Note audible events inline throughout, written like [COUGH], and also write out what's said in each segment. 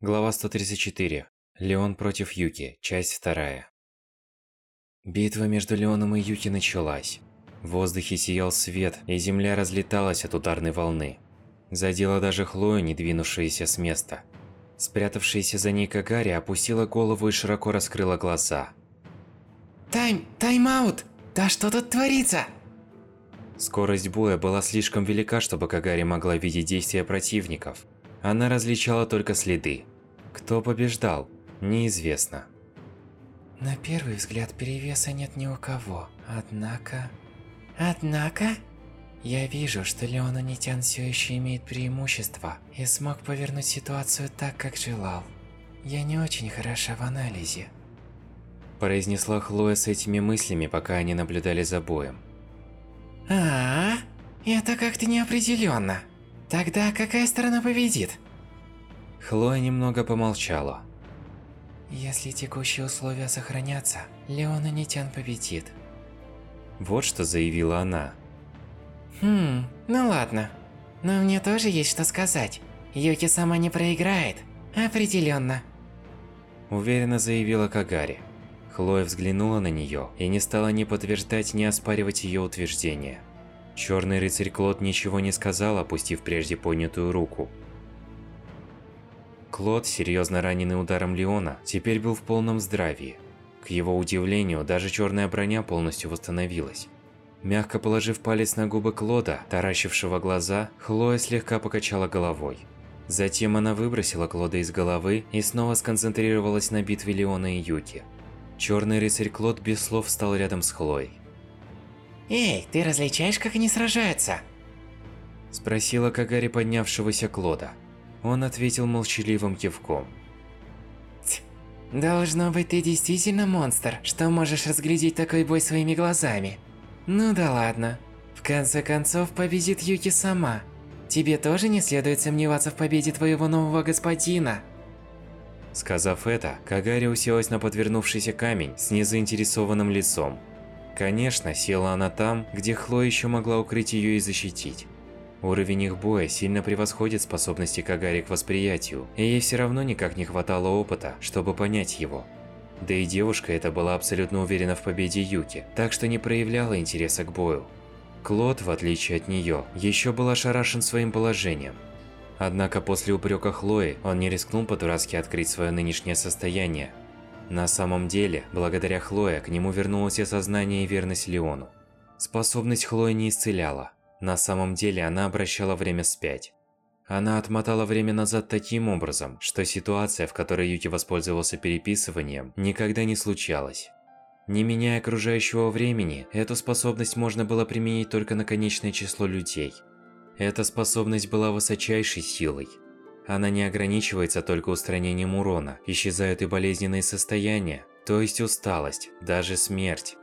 Глава 134. Леон против Юки. Часть 2. Битва между Леоном и Юки началась. В воздухе сиял свет, и земля разлеталась от ударной волны. Задела даже Хлою, не двинувшаяся с места. Спрятавшаяся за ней Кагари опустила голову и широко раскрыла глаза. Тайм, тайм-аут! Да что тут творится? Скорость боя была слишком велика, чтобы Кагари могла видеть действия противников. Она различала только следы. Кто побеждал, неизвестно. На первый взгляд перевеса нет ни у кого, однако... Однако... Я вижу, что Леонанитян все еще имеет преимущество и смог повернуть ситуацию так, как желал. Я не очень хороша в анализе. Произнесла Хлоя с этими мыслями, пока они наблюдали за боем. А, -а, -а это как-то неопределенно. Тогда какая сторона победит? Хлоя немного помолчала. Если текущие условия сохранятся, Леона Нитян победит. Вот что заявила она. Хм, ну ладно. Но мне тоже есть что сказать. Юки сама не проиграет. Определенно. Уверенно заявила Кагари. Хлоя взглянула на нее и не стала ни подтверждать, ни оспаривать ее утверждение. Черный рыцарь Клод ничего не сказал, опустив прежде поднятую руку. Клод, серьезно раненый ударом Леона, теперь был в полном здравии. К его удивлению, даже черная броня полностью восстановилась. Мягко положив палец на губы Клода, таращившего глаза, Хлоя слегка покачала головой. Затем она выбросила Клода из головы и снова сконцентрировалась на битве Леона и Юки. Черный рыцарь Клод без слов встал рядом с Хлоей. «Эй, ты различаешь, как они сражаются?» Спросила Кагари поднявшегося Клода. Он ответил молчаливым кивком. «Должно быть, ты действительно монстр, что можешь разглядеть такой бой своими глазами. Ну да ладно. В конце концов, победит Юки сама. Тебе тоже не следует сомневаться в победе твоего нового господина». Сказав это, Кагари уселась на подвернувшийся камень с незаинтересованным лицом. Конечно, села она там, где Хлоя еще могла укрыть ее и защитить. Уровень их боя сильно превосходит способности Кагари к восприятию, и ей все равно никак не хватало опыта, чтобы понять его. Да и девушка эта была абсолютно уверена в победе Юки, так что не проявляла интереса к бою. Клод, в отличие от нее, еще был ошарашен своим положением. Однако после упрека Хлои он не рискнул по-дурацки открыть свое нынешнее состояние, на самом деле, благодаря Хлое к нему вернулось осознание и верность Леону. Способность Хлои не исцеляла. На самом деле она обращала время вспять. Она отмотала время назад таким образом, что ситуация, в которой Юки воспользовался переписыванием, никогда не случалась. Не меняя окружающего времени, эту способность можно было применить только на конечное число людей. Эта способность была высочайшей силой, она не ограничивается только устранением урона, исчезают и болезненные состояния, то есть усталость, даже смерть.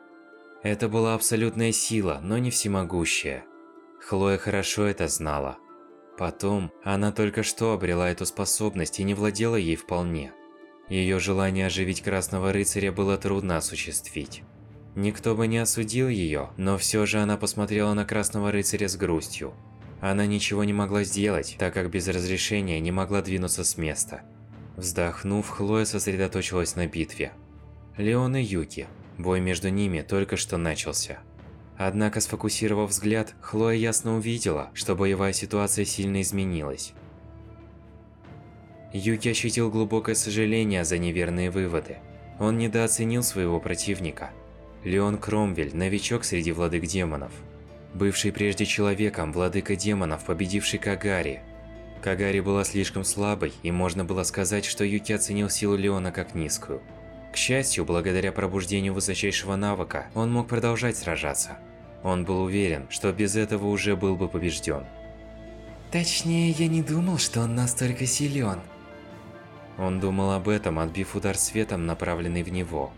Это была абсолютная сила, но не всемогущая. Хлоя хорошо это знала. Потом, она только что обрела эту способность и не владела ей вполне. Ее желание оживить Красного Рыцаря было трудно осуществить. Никто бы не осудил ее, но все же она посмотрела на Красного Рыцаря с грустью. Она ничего не могла сделать, так как без разрешения не могла двинуться с места. Вздохнув, Хлоя сосредоточилась на битве. Леон и Юки. Бой между ними только что начался. Однако, сфокусировав взгляд, Хлоя ясно увидела, что боевая ситуация сильно изменилась. Юки ощутил глубокое сожаление за неверные выводы. Он недооценил своего противника. Леон Кромвель – новичок среди владык демонов бывший прежде человеком, владыка демонов, победивший Кагари. Кагари была слишком слабой, и можно было сказать, что Юки оценил силу Леона как низкую. К счастью, благодаря пробуждению высочайшего навыка, он мог продолжать сражаться. Он был уверен, что без этого уже был бы побежден. Точнее, я не думал, что он настолько силен. Он думал об этом, отбив удар светом, направленный в него.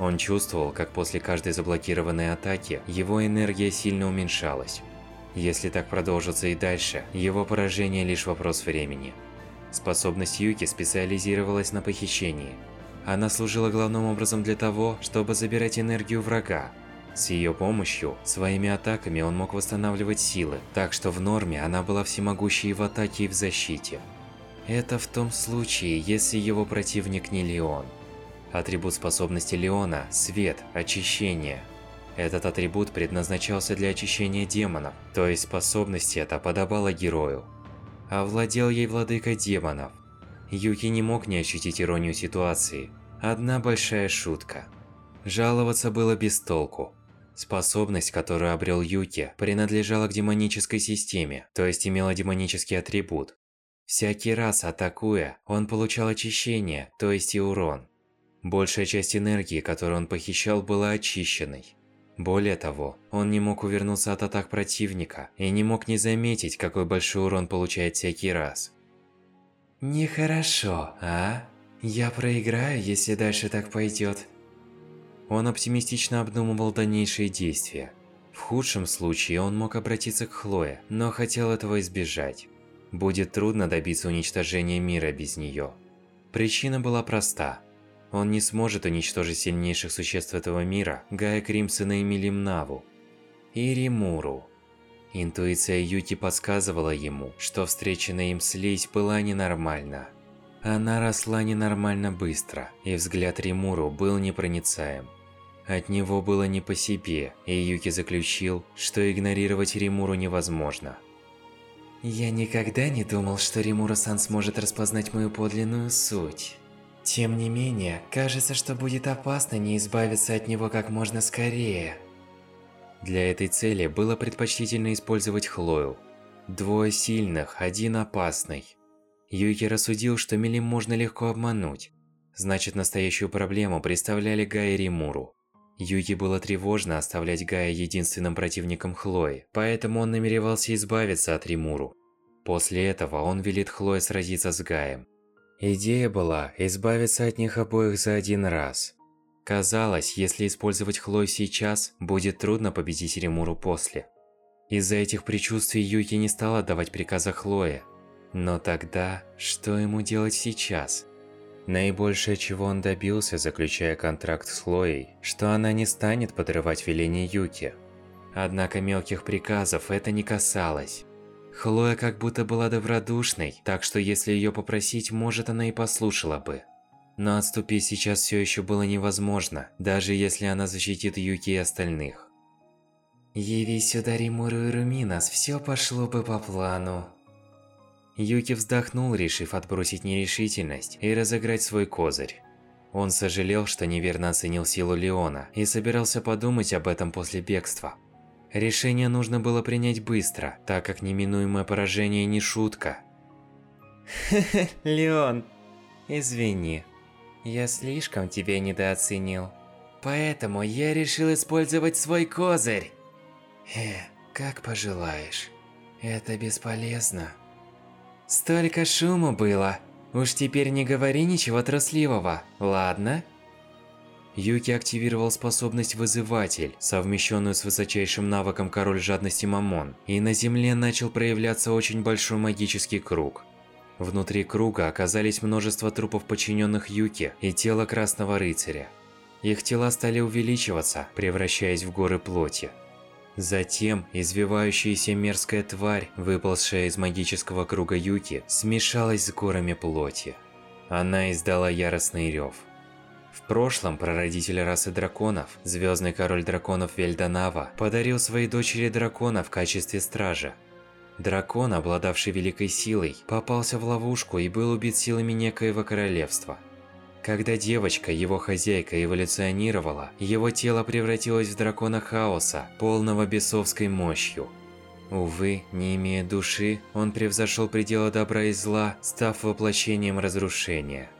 Он чувствовал, как после каждой заблокированной атаки его энергия сильно уменьшалась. Если так продолжится и дальше, его поражение лишь вопрос времени. Способность Юки специализировалась на похищении. Она служила главным образом для того, чтобы забирать энергию врага. С ее помощью, своими атаками он мог восстанавливать силы, так что в норме она была всемогущей в атаке и в защите. Это в том случае, если его противник не Леон. Атрибут способности Леона – свет, очищение. Этот атрибут предназначался для очищения демонов, то есть способность эта подобала герою. Овладел ей владыка демонов. Юки не мог не ощутить иронию ситуации. Одна большая шутка. Жаловаться было без толку. Способность, которую обрел Юки, принадлежала к демонической системе, то есть имела демонический атрибут. Всякий раз атакуя, он получал очищение, то есть и урон. Большая часть энергии, которую он похищал, была очищенной. Более того, он не мог увернуться от атак противника и не мог не заметить, какой большой урон получает всякий раз. Нехорошо, а? Я проиграю, если дальше так пойдет. Он оптимистично обдумывал дальнейшие действия. В худшем случае он мог обратиться к Хлое, но хотел этого избежать. Будет трудно добиться уничтожения мира без нее. Причина была проста. Он не сможет уничтожить сильнейших существ этого мира, Гая Кримсона и Милимнаву. И Римуру. Интуиция Юки подсказывала ему, что встреченная им слизь была ненормальна. Она росла ненормально быстро, и взгляд Римуру был непроницаем. От него было не по себе, и Юки заключил, что игнорировать Римуру невозможно. Я никогда не думал, что Римура-сан сможет распознать мою подлинную суть. Тем не менее, кажется, что будет опасно не избавиться от него как можно скорее. Для этой цели было предпочтительно использовать Хлою. Двое сильных, один опасный. Юки рассудил, что Милим можно легко обмануть. Значит, настоящую проблему представляли Гай и Римуру. Юки было тревожно оставлять Гая единственным противником Хлои, поэтому он намеревался избавиться от Римуру. После этого он велит Хлое сразиться с Гаем. Идея была избавиться от них обоих за один раз. Казалось, если использовать Хлою сейчас, будет трудно победить Римуру после. Из-за этих предчувствий Юки не стал отдавать приказа Хлое. Но тогда, что ему делать сейчас? Наибольшее, чего он добился, заключая контракт с Хлоей, что она не станет подрывать веление Юки. Однако мелких приказов это не касалось. Хлоя как будто была добродушной, так что если ее попросить, может она и послушала бы. Но отступить сейчас все еще было невозможно, даже если она защитит Юки и остальных. «Явись сюда, Римуру и Руминас, все пошло бы по плану», Юки вздохнул, решив отбросить нерешительность и разыграть свой козырь. Он сожалел, что неверно оценил силу Леона и собирался подумать об этом после бегства. Решение нужно было принять быстро, так как неминуемое поражение не шутка. [LAUGHS] Леон, извини, я слишком тебя недооценил. Поэтому я решил использовать свой козырь. Э, как пожелаешь. Это бесполезно. Столько шума было. Уж теперь не говори ничего трусливого, ладно? Юки активировал способность Вызыватель, совмещенную с высочайшим навыком Король Жадности Мамон, и на земле начал проявляться очень большой магический круг. Внутри круга оказались множество трупов подчиненных Юки и тело Красного Рыцаря. Их тела стали увеличиваться, превращаясь в горы плоти. Затем извивающаяся мерзкая тварь, выползшая из магического круга Юки, смешалась с горами плоти. Она издала яростный рев. В прошлом прародитель расы драконов, звездный король драконов Вельданава, подарил своей дочери дракона в качестве стража. Дракон, обладавший великой силой, попался в ловушку и был убит силами некоего королевства – когда девочка, его хозяйка, эволюционировала, его тело превратилось в дракона хаоса, полного бесовской мощью. Увы, не имея души, он превзошел пределы добра и зла, став воплощением разрушения.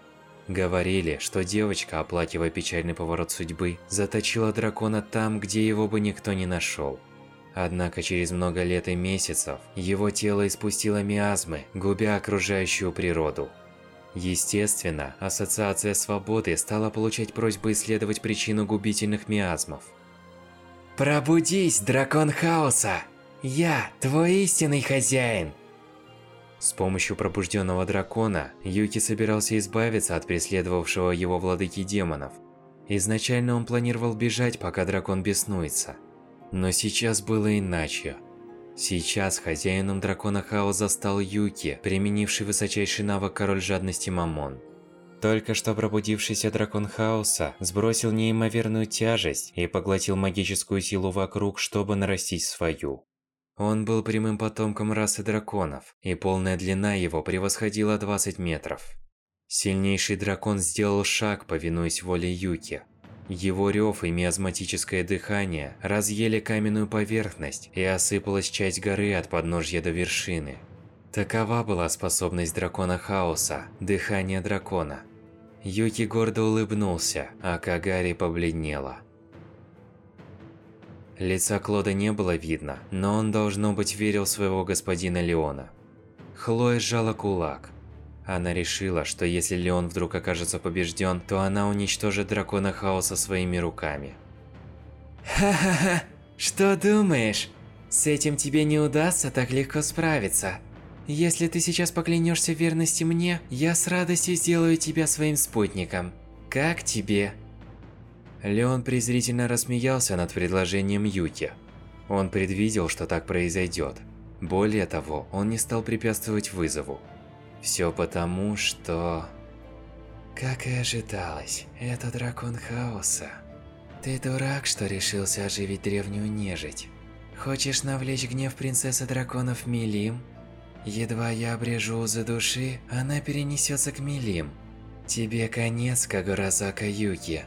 Говорили, что девочка, оплакивая печальный поворот судьбы, заточила дракона там, где его бы никто не нашел. Однако через много лет и месяцев его тело испустило миазмы, губя окружающую природу. Естественно, Ассоциация Свободы стала получать просьбы исследовать причину губительных миазмов. Пробудись, дракон хаоса! Я твой истинный хозяин! С помощью пробужденного дракона, Юки собирался избавиться от преследовавшего его владыки демонов. Изначально он планировал бежать, пока дракон беснуется. Но сейчас было иначе. Сейчас хозяином дракона хаоса стал Юки, применивший высочайший навык король жадности Мамон. Только что пробудившийся дракон хаоса сбросил неимоверную тяжесть и поглотил магическую силу вокруг, чтобы нарастить свою. Он был прямым потомком расы драконов, и полная длина его превосходила 20 метров. Сильнейший дракон сделал шаг, повинуясь воле Юки. Его рев и миазматическое дыхание разъели каменную поверхность, и осыпалась часть горы от подножья до вершины. Такова была способность дракона хаоса – дыхание дракона. Юки гордо улыбнулся, а Кагари побледнела. Лица Клода не было видно, но он, должно быть, верил своего господина Леона. Хлоя сжала кулак. Она решила, что если Леон вдруг окажется побежден, то она уничтожит дракона хаоса своими руками. Ха-ха-ха, что думаешь? С этим тебе не удастся так легко справиться. Если ты сейчас поклянешься верности мне, я с радостью сделаю тебя своим спутником. Как тебе? Леон презрительно рассмеялся над предложением Юки. Он предвидел, что так произойдет. Более того, он не стал препятствовать вызову. Все потому, что... Как и ожидалось, это дракон хаоса. Ты дурак, что решился оживить древнюю нежить. Хочешь навлечь гнев принцессы драконов Милим? Едва я обрежу узы души, она перенесется к Милим. Тебе конец, Кагуразака Юки.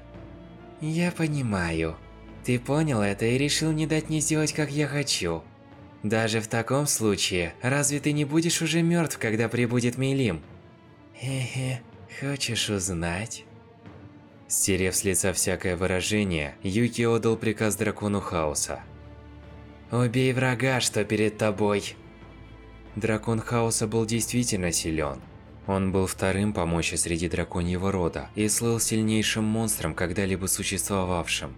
Я понимаю. Ты понял это и решил не дать мне сделать, как я хочу. Даже в таком случае, разве ты не будешь уже мертв, когда прибудет Милим? Хе-хе, хочешь узнать? Стерев с лица всякое выражение, Юки отдал приказ дракону хаоса. «Убей врага, что перед тобой!» Дракон хаоса был действительно силен. Он был вторым по мощи среди драконьего рода и слыл сильнейшим монстром, когда-либо существовавшим.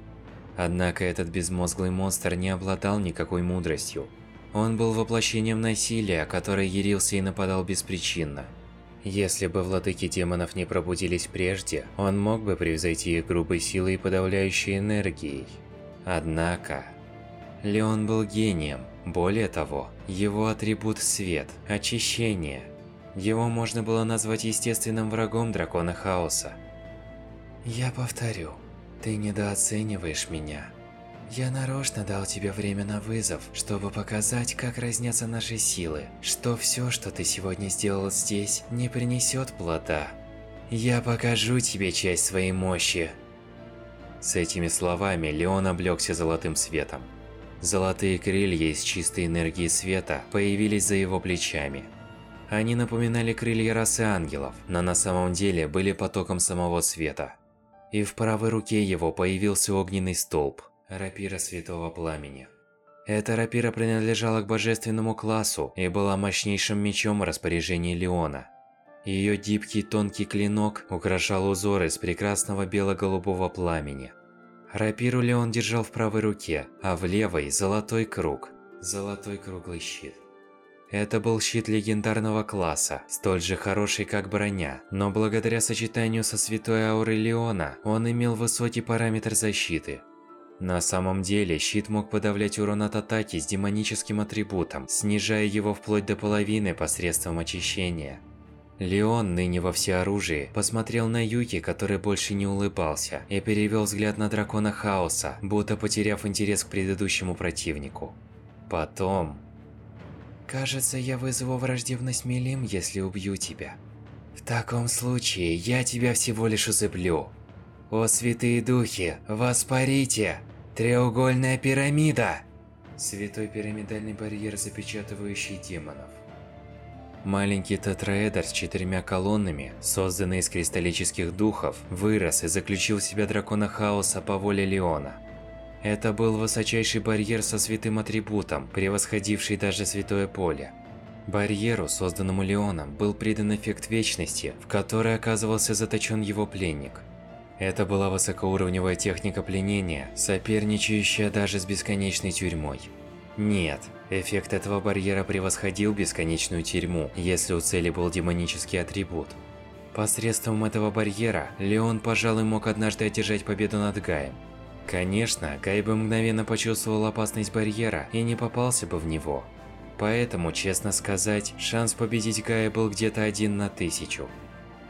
Однако этот безмозглый монстр не обладал никакой мудростью. Он был воплощением насилия, который ярился и нападал беспричинно. Если бы владыки демонов не пробудились прежде, он мог бы превзойти их грубой силой и подавляющей энергией. Однако... Леон был гением. Более того, его атрибут – свет, очищение – его можно было назвать естественным врагом дракона хаоса. Я повторю, ты недооцениваешь меня. Я нарочно дал тебе время на вызов, чтобы показать, как разнятся наши силы, что все, что ты сегодня сделал здесь, не принесет плода. Я покажу тебе часть своей мощи. С этими словами Леон облегся золотым светом. Золотые крылья из чистой энергии света появились за его плечами. Они напоминали крылья расы ангелов, но на самом деле были потоком самого света. И в правой руке его появился огненный столб – рапира Святого Пламени. Эта рапира принадлежала к божественному классу и была мощнейшим мечом в распоряжении Леона. Ее гибкий тонкий клинок украшал узоры из прекрасного бело-голубого пламени. Рапиру Леон держал в правой руке, а в левой – золотой круг – золотой круглый щит. Это был щит легендарного класса, столь же хороший как броня, но благодаря сочетанию со святой аурой Леона, он имел высокий параметр защиты. На самом деле, щит мог подавлять урон от атаки с демоническим атрибутом, снижая его вплоть до половины посредством очищения. Леон, ныне во всеоружии, посмотрел на Юки, который больше не улыбался, и перевел взгляд на дракона Хаоса, будто потеряв интерес к предыдущему противнику. Потом... Кажется, я вызову враждебность Милим, если убью тебя. В таком случае, я тебя всего лишь усыплю. О святые духи, воспарите! Треугольная пирамида! Святой пирамидальный барьер, запечатывающий демонов. Маленький тетраэдр с четырьмя колоннами, созданный из кристаллических духов, вырос и заключил в себя дракона хаоса по воле Леона. Это был высочайший барьер со святым атрибутом, превосходивший даже святое поле. Барьеру, созданному Леоном, был придан эффект вечности, в который оказывался заточен его пленник. Это была высокоуровневая техника пленения, соперничающая даже с бесконечной тюрьмой. Нет, эффект этого барьера превосходил бесконечную тюрьму, если у цели был демонический атрибут. Посредством этого барьера, Леон, пожалуй, мог однажды одержать победу над Гаем. Конечно, Гай бы мгновенно почувствовал опасность барьера и не попался бы в него. Поэтому, честно сказать, шанс победить Гая был где-то один на тысячу.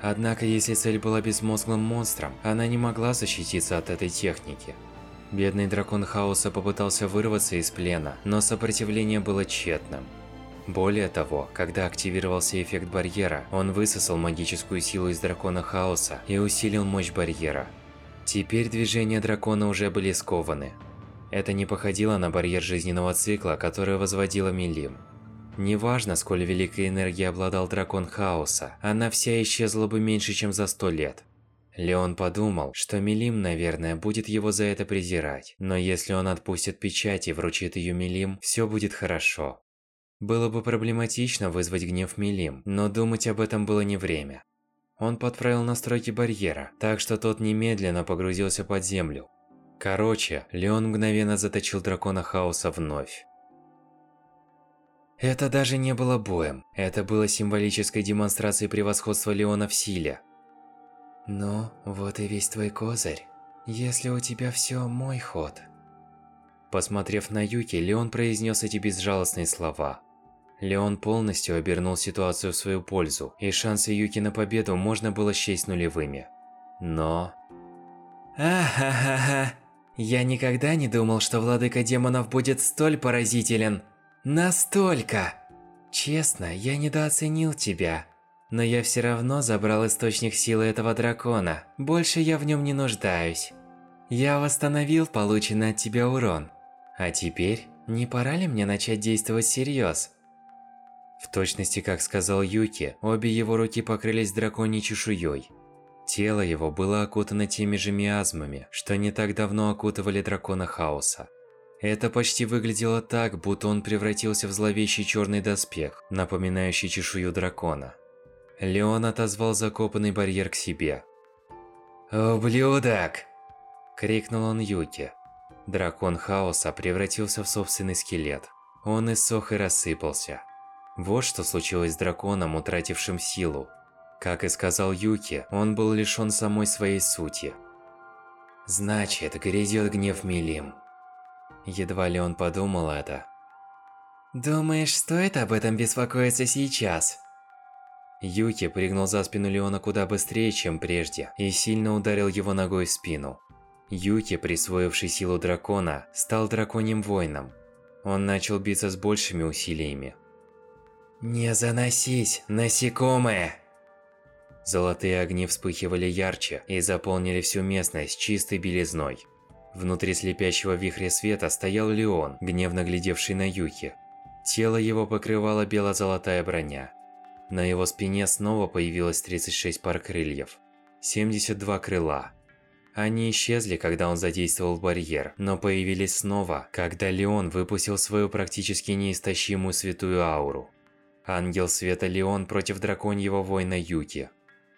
Однако, если цель была безмозглым монстром, она не могла защититься от этой техники. Бедный дракон хаоса попытался вырваться из плена, но сопротивление было тщетным. Более того, когда активировался эффект барьера, он высосал магическую силу из дракона хаоса и усилил мощь барьера. Теперь движения дракона уже были скованы. Это не походило на барьер жизненного цикла, который возводила Милим. Неважно, сколь великой энергией обладал дракон хаоса, она вся исчезла бы меньше, чем за сто лет. Леон подумал, что Милим, наверное, будет его за это презирать, но если он отпустит печать и вручит ее Милим, все будет хорошо. Было бы проблематично вызвать гнев Милим, но думать об этом было не время. Он подправил настройки барьера, так что тот немедленно погрузился под землю. Короче, Леон мгновенно заточил дракона хаоса вновь. Это даже не было боем, это было символической демонстрацией превосходства Леона в силе. Ну, вот и весь твой козырь. Если у тебя все мой ход. Посмотрев на Юки, Леон произнес эти безжалостные слова. Леон полностью обернул ситуацию в свою пользу, и шансы Юки на победу можно было счесть нулевыми. Но... Ахахаха. Я никогда не думал, что владыка демонов будет столь поразителен. Настолько! Честно, я недооценил тебя. Но я все равно забрал источник силы этого дракона. Больше я в нем не нуждаюсь. Я восстановил полученный от тебя урон. А теперь, не пора ли мне начать действовать всерьез? В точности, как сказал Юки, обе его руки покрылись драконьей чешуей. Тело его было окутано теми же миазмами, что не так давно окутывали дракона хаоса. Это почти выглядело так, будто он превратился в зловещий черный доспех, напоминающий чешую дракона. Леон отозвал закопанный барьер к себе. «Ублюдок!» – крикнул он Юки. Дракон хаоса превратился в собственный скелет. Он иссох и рассыпался. Вот что случилось с драконом, утратившим силу. Как и сказал Юки, он был лишён самой своей сути. Значит, грядет гнев Милим. Едва ли он подумал это. Думаешь, стоит об этом беспокоиться сейчас? Юки прыгнул за спину Леона куда быстрее, чем прежде, и сильно ударил его ногой в спину. Юки, присвоивший силу дракона, стал драконьим воином. Он начал биться с большими усилиями. «Не заносись, насекомое!» Золотые огни вспыхивали ярче и заполнили всю местность чистой белизной. Внутри слепящего вихря света стоял Леон, гневно глядевший на Юки. Тело его покрывала бело-золотая броня. На его спине снова появилось 36 пар крыльев. 72 крыла. Они исчезли, когда он задействовал барьер, но появились снова, когда Леон выпустил свою практически неистощимую святую ауру. Ангел Света Леон против драконьего воина Юки.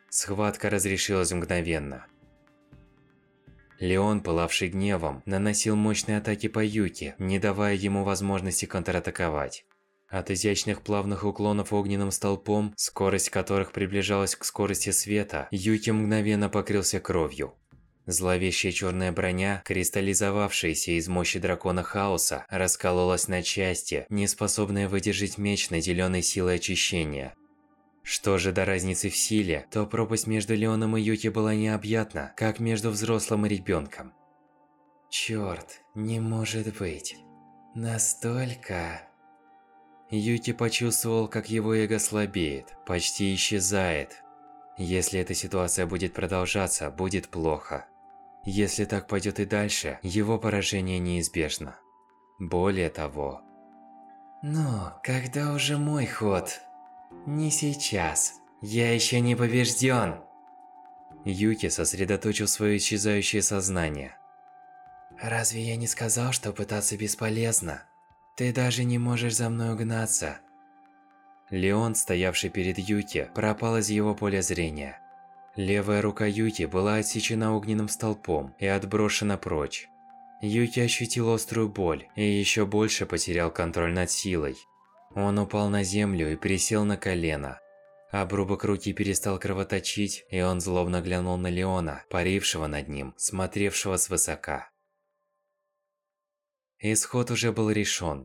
Схватка разрешилась мгновенно. Леон, пылавший гневом, наносил мощные атаки по Юке, не давая ему возможности контратаковать. От изящных плавных уклонов огненным столпом, скорость которых приближалась к скорости света, Юки мгновенно покрылся кровью. Зловещая черная броня, кристаллизовавшаяся из мощи дракона хаоса, раскололась на части, не способная выдержать меч, наделенный силой очищения. Что же до разницы в силе, то пропасть между Леоном и Юки была необъятна, как между взрослым и ребенком. Черт, не может быть. Настолько... Юки почувствовал, как его эго слабеет, почти исчезает. Если эта ситуация будет продолжаться, будет плохо. Если так пойдет и дальше, его поражение неизбежно. Более того... Но когда уже мой ход? Не сейчас. Я еще не побежден. Юки сосредоточил свое исчезающее сознание. Разве я не сказал, что пытаться бесполезно? Ты даже не можешь за мной угнаться. Леон, стоявший перед Юки, пропал из его поля зрения. Левая рука Юки была отсечена огненным столпом и отброшена прочь. Юки ощутил острую боль и еще больше потерял контроль над силой. Он упал на землю и присел на колено. Обрубок руки перестал кровоточить, и он злобно глянул на Леона, парившего над ним, смотревшего свысока. Исход уже был решен.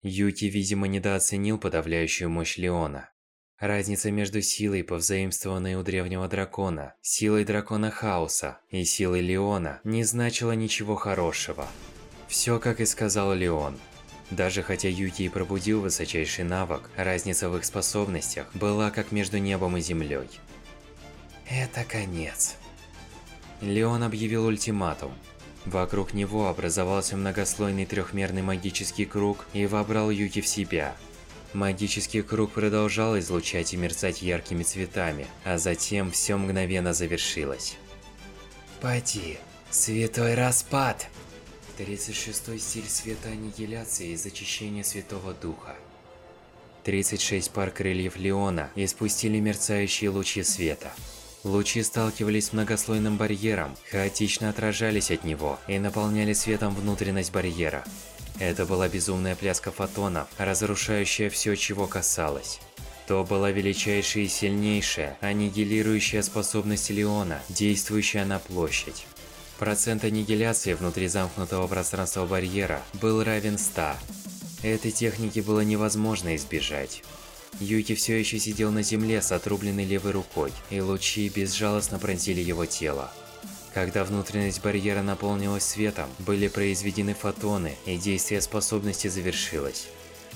Юки, видимо, недооценил подавляющую мощь Леона. Разница между силой, повзаимствованной у древнего дракона, силой дракона Хаоса и силой Леона не значила ничего хорошего. Все, как и сказал Леон. Даже хотя Юки и пробудил высочайший навык, разница в их способностях была как между небом и землей. Это конец. Леон объявил ультиматум. Вокруг него образовался многослойный трехмерный магический круг и вобрал Юки в себя. Магический круг продолжал излучать и мерцать яркими цветами, а затем все мгновенно завершилось. Поди, святой распад! 36 стиль света аннигиляции и зачищения Святого Духа. 36 пар крыльев Леона испустили мерцающие лучи света. Лучи сталкивались с многослойным барьером, хаотично отражались от него и наполняли светом внутренность барьера. Это была безумная пляска фотонов, разрушающая все, чего касалось. То была величайшая и сильнейшая, аннигилирующая способность Леона, действующая на площадь. Процент аннигиляции внутри замкнутого пространства барьера был равен 100. Этой техники было невозможно избежать. Юки все еще сидел на земле с отрубленной левой рукой, и лучи безжалостно пронзили его тело. Когда внутренность барьера наполнилась светом, были произведены фотоны, и действие способности завершилось.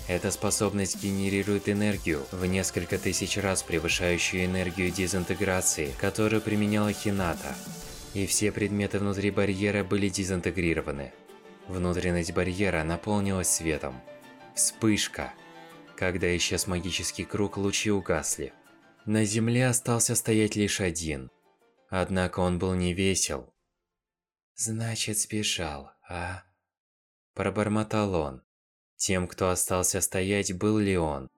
Эта способность генерирует энергию, в несколько тысяч раз превышающую энергию дезинтеграции, которую применяла Хината. И все предметы внутри барьера были дезинтегрированы. Внутренность барьера наполнилась светом. Вспышка. Когда исчез магический круг, лучи угасли. На земле остался стоять лишь один. Однако он был не весел. Значит, сбежал, а? Пробормотал он. Тем, кто остался стоять, был Леон.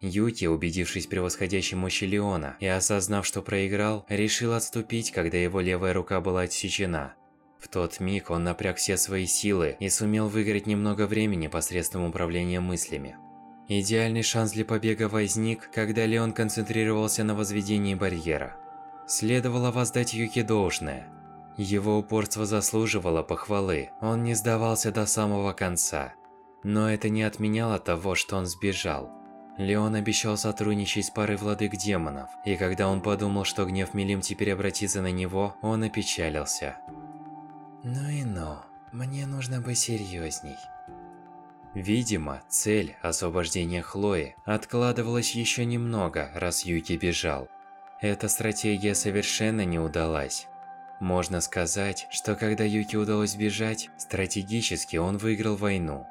Юки, убедившись в превосходящей мощи Леона и осознав, что проиграл, решил отступить, когда его левая рука была отсечена. В тот миг он напряг все свои силы и сумел выиграть немного времени посредством управления мыслями. Идеальный шанс для побега возник, когда Леон концентрировался на возведении барьера. Следовало воздать Юки должное. Его упорство заслуживало похвалы, он не сдавался до самого конца. Но это не отменяло того, что он сбежал. Леон обещал сотрудничать с парой владык демонов, и когда он подумал, что гнев Милим теперь обратится на него, он опечалился. Ну и ну, мне нужно быть серьезней. Видимо, цель освобождения Хлои откладывалась еще немного, раз Юки бежал. Эта стратегия совершенно не удалась. Можно сказать, что когда Юки удалось бежать, стратегически он выиграл войну.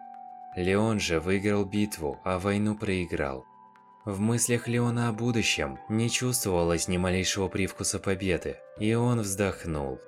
Леон же выиграл битву, а войну проиграл. В мыслях Леона о будущем не чувствовалось ни малейшего привкуса победы, и он вздохнул.